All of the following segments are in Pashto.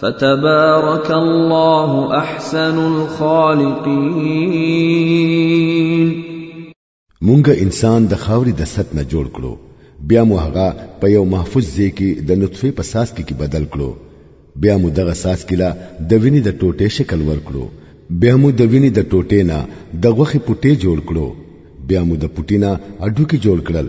فتبارك الله احسن الخالقين مونږ انسان د خاوري د ست نه جوړ کړو بیا مو هغه په یو محفوظ ځای کې د نطفه په ساس کې بدل کړو بیا مو دغه ساس کې لا د ویني د ټوټې شکل ور کړو بیا مو د ویني د ټوټې نه د غوخي پټې جوړ کړو بیا مو د پټینا اډو کې جوړ کړل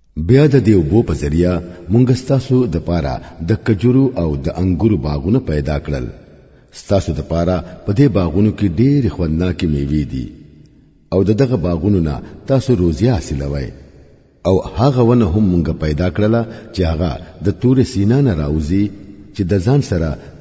بیا د دې وبو په ذریعہ مونږ ستاسو د پاره د کجورو او د انګورو باغونه پیدا کړل ستاسو د پاره په دې باغونو کې ډېر خوندناکې میوې دي او د دغه باغونو نه تاسو روزي حاصلوي او هغه ونه هم مونږ پیدا کړله چې هغه د تور سینا نه راوځي چې د ځان سره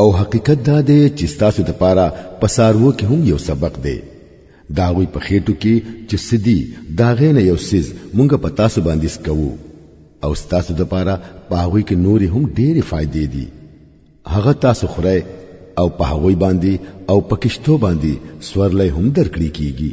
او حقیقت دا دی چې تاسو د پاره پسارو کې هم یو سبق دی دا غوي په خېټو کې چې سدي دا غینه یو سیز مونږ په تاسو باندې سکوو او تاسو د پاره پاغوي کې نورې هم ډېرې فائدې دي هغه تاسو خره او پاغوي باندې او پکشتو باندې سورلې هم درکړي کیږي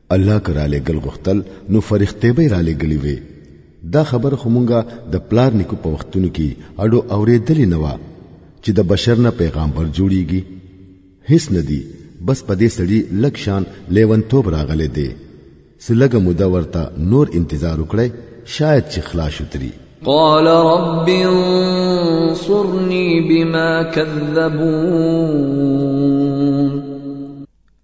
الله کرا لګل غختل نو فرښتې به را لګلې وي دا خبره خو مونږه د پلار نیکو په وختونو کې اډو اورېدلې نه و چې د بشر نه پیغمبر جوړیږي هیڅ نه دی بس په دې سړي لک شان لیونتوب راغلی دی سلګه موده ورته نور انتظار وکړي شاید چې خلاص وتري قال رب انصرني بما كذبون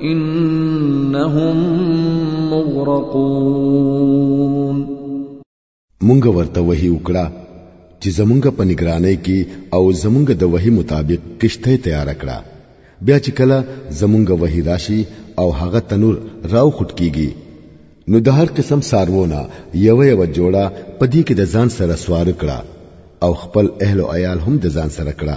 انهم مغرقون مونږ ورته وحی وکړه چې زمونږ په نگرانۍ کې او زمونږ د وحی مطابق کشته تیار کړه بیا چې کله زمونږ وحی راشي او هغه تنور راو خټ کیږي نو د هر قسم سارونه یو یو جوړه پدې کې د ځان سره سوار کړه او خپل اهل او عیال هم د ځان سره کړه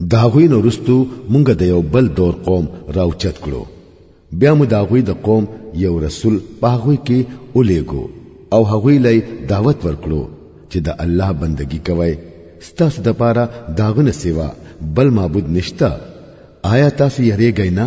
دا غوی نو رستو مونږ د یو بل دور قوم راوچت کړو بیا مو دا غوی د قوم یو رسول په غوی کې الیګو او هغوی لای دعوت ورکړو چې د الله بندگی کوي ستاسو د پاره داغنه سیوا بل معبود نشته آیا تاسو یریږئ نه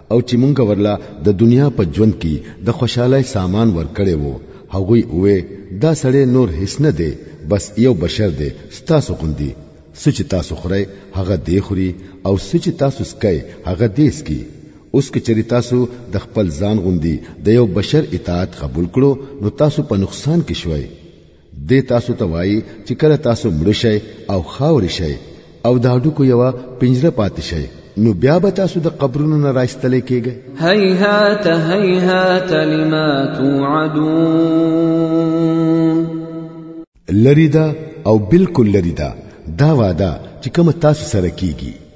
او چې مونږ ورلا د دنیا په ژوند کې د خوشاله سامان ورکړې وو هغوی وې دا سړی نور هیڅ نه دی بس یو بشر دی ستاسو غوندي سچ تاسو خوري هغه دی خوري او سچ تاسو سکي هغه دی سکي اوس که چری تاسو د خپل ځان غوندي د یو بشر اطاعت قبول کړو نو تاسو په نقصان کې شوي دې تاسو ته وایي چې کله تاسو مړ شئ او خاورې شئ او دا ډکو یو پنجره پاتې شئ نو بیا به تاسو د قبرونو نه راستلې کېږئ هیهات هیهات لما توعدون لری دا او بالکل لری دا دا وعده چې کوم تاسو سره کیږي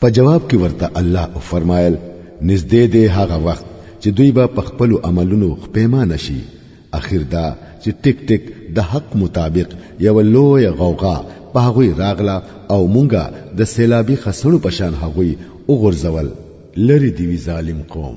په جواب کې ورته الله او فرمایل نږدې دی هغه وخت چې دوی به په خپل عملونو خپېمانه شي اخر دا چې ټیک ټیک د حق مطابق یو لوی غوغا په هغوی راغله او مونږه د سیلابي خسړو پشان هغوی وغورځول لری دیوی ظالم قوم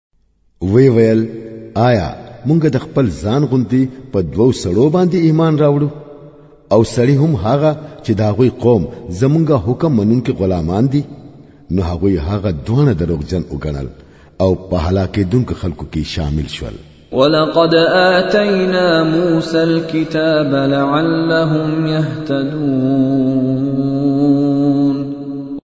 وی ویل آیا مونږ د خپل ځان غوندي په دوو سړو باندې ایمان راوړو او سړی هم هغه چې دا غوي قوم زمونږه حکم منونکي غلامان دي نو هغه هغه دوه دروغجن وګڼل او په هلاکه دونکو خلکو کې شامل شول ولقد آتينا موسى الكتاب لعلهم يهتدون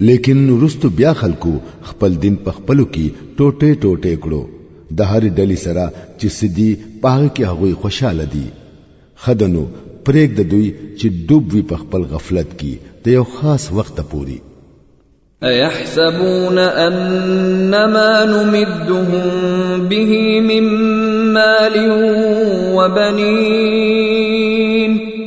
لیکن رستو بیا خلکو خپل دین په خپلو کې ټوټه ټوټه کړو د هر ډلې سره چې سدي پاغه کې هغه خوشاله دي خدنو پرېګ د دوی چې ډوب وي په خپل غفلت کې د یو خاص وخت پوري ايحسبون انما نمدهم به من مال وبنين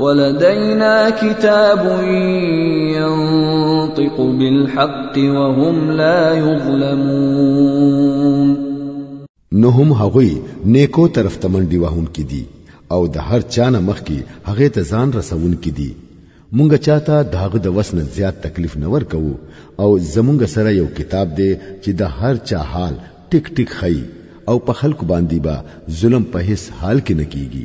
ولدينا كتاب ينطق بالحق وهم لا يظلمون نو هم هغوی نیکو طرف ته منډي وهون کې دي او د هر چا نه مخ کې هغه ته ځان رسون کې دي مونږ چاته داغه د وسنه زیات تکلیف نه ورکو او زمونږ سره یو کتاب دی چې د هر چا حال ټیک ټیک خي او په خلکو باندې با ظلم په هیڅ حال کې نه کیږي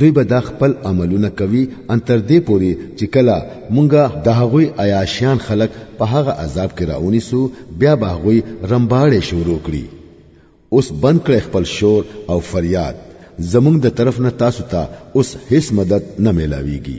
دوی به دا خپل عملونه کوي ان تر دې پوري چې کله مونږه د هغوی عیاشیان خلک په هغه عذاب کې راونیسو بیا به هغوی رمباړې شروع کړي اوس بند کړئ خپل شور او فریاد زمونږ د طرف نه تاسو ته اوس هیڅ مدد نه میلاویږي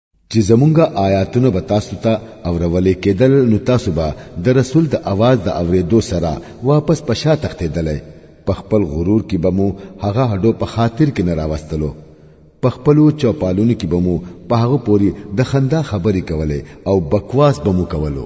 چې زمونږه آیاتونه به تاسو ته اورولې کېدل نو تاسو به د رسول د اواز د اورېدو سره واپس په شا تختېدلې په خپل غرور کې به مو هغه هډو په خاطر کې نه راوستلو په خپلو چوپالونو کې به مو په هغه پوري د خندا خبرې کولې او بکواس به مو کولو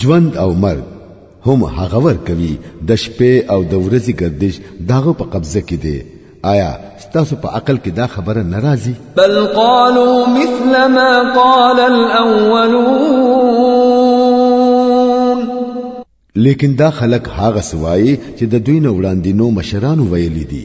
ژوند او مرګ هم هغه ور کوي د شپې او د ورځې گردش داغه په قبضه کې دی آیا ستاسو په عقل کې دا خبره ناراضي بل قالوا مثل ما قال الاولون لیکن دا خلک هغه سوای چې د دوی نه وړاندې نو مشرانو ویلي دي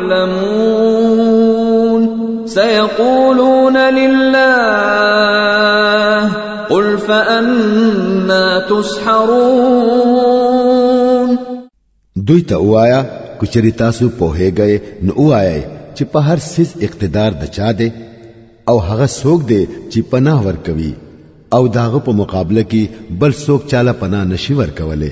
يعلمون سيقولون لله قل فأنا تسحرون دوی ته وایا کچری تاسو په هیګی نو وایا چې په هر سیز اقتدار د چا دی او هغه څوک دی چې پناه ورکوي او داغه په مقابله کې بل څوک چاله پناه نشي ورکوله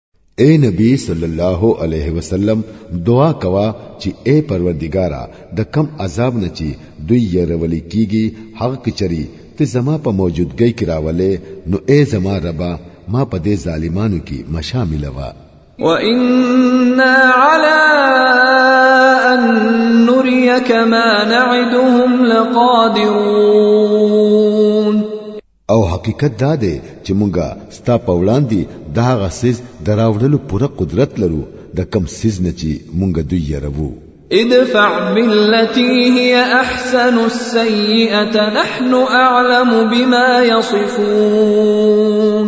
اے نبی صلی الله علیه وسلم دعا کوا چې اے پروردګارا د کم عذاب نه چې دوی یې رولې کیږي هغه کچري ته زما په موجودګۍ کې راولې نو اے زما ربا ما په دې ظالمانو کې مشامل وا وَإِنَّا عَلَىٰ أَن نُّرِيَكَ مَا نَعِدُهُمْ لَقَادِرُونَ او حقیقت دا دی چې مونږه ستا په وړاندې دا غسیز دراوړلو پوره قدرت لرو د کم سیز نه چې مونږه دوی يرو ادفع بالتي هي احسن السيئه نحن اعلم بما يصفون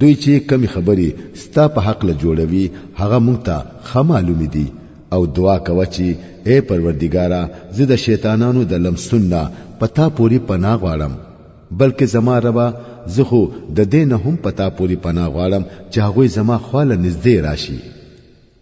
دوی چې کمی خبرې ستا په حق له جوړوي هغه مونږ ته خه معلومې دي او دعا کوه چې اے پروردګاره زه د شیطانانو د لمسون نه پتا پوری پناه غواړم بلکې زما ربا زه خو د دې نه هم پتا پوری پناه غواړم چې هغه زما خواله نږدې راشي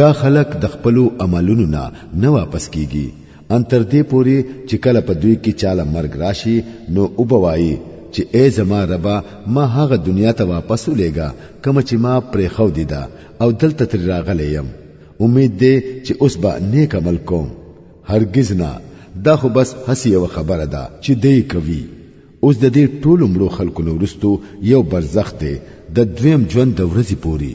دا خلک د خپل عملونو نه نه واپس کیږي ان تر دې پوري چې کله په دوی کې چاله مرګ راشي نو وبوایي چې ای زما ربا ما هغه دنیا ته واپس ولېګا کوم چې ما پرې خو دي دا او دلته تر راغلی يم امید دې چې اوس به نیک عمل کوم هرگز نه دا خو بس هسي یو خبره ده چې دی کوي اوس د دې ټولو مړو خلکو نورستو یو برزخ دی د دویم ژوند د ورځې پوري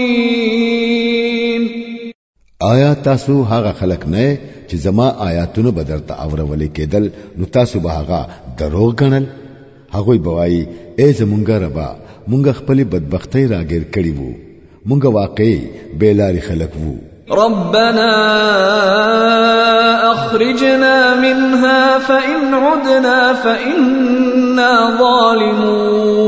آیا تاسو هغه خلک نه چې زما آیاتونه به درته اورولې کېدل نو تاسو به هغه دروغ ګڼل هغوی به وایي ای زمونږ ربا مونږ خپلې بدبختۍ راګیر کړي وو مونږ واقعي بېلارې خلک وو ربنا اخرجنا منها فإن عدنا فإنا ظالمون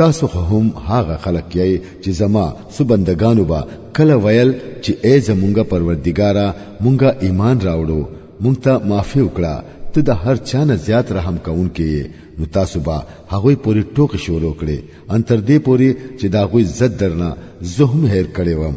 تاسو خو هم هغه خلق یې چې زما سو بندگانو با کله ویل چې ای زمونږه پروردګارا مونږه ایمان راوړو مونږ ته معافي وکړه ته د هر چا نه زیات رحم کوونکې یې نو تاسو به هغوی پورې ټوکې شروع کړې ان تر دې پورې چې دا غوی زد درنه زه هم هیر کړی وم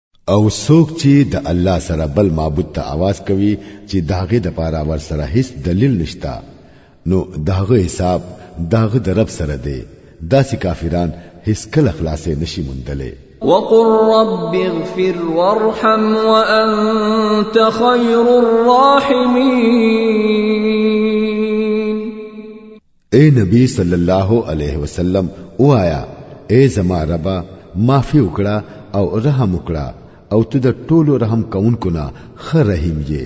او څوک چې د الله سره بل معبود ته आवाज کوي چې داغه د پاره ور سره هیڅ دلیل نشتا نو داغه حساب داغه د رب سره دی داسې کافران هیڅ کله خلاصې نشي مندلې وقل رب اغفر وارحم وانت خير الراحمين اے نبی صلی الله علیه وسلم وایا اے زما رب معافی وکړه او رحم وکړه او ته د ټولو رحم کونکو نه خ رحیم یې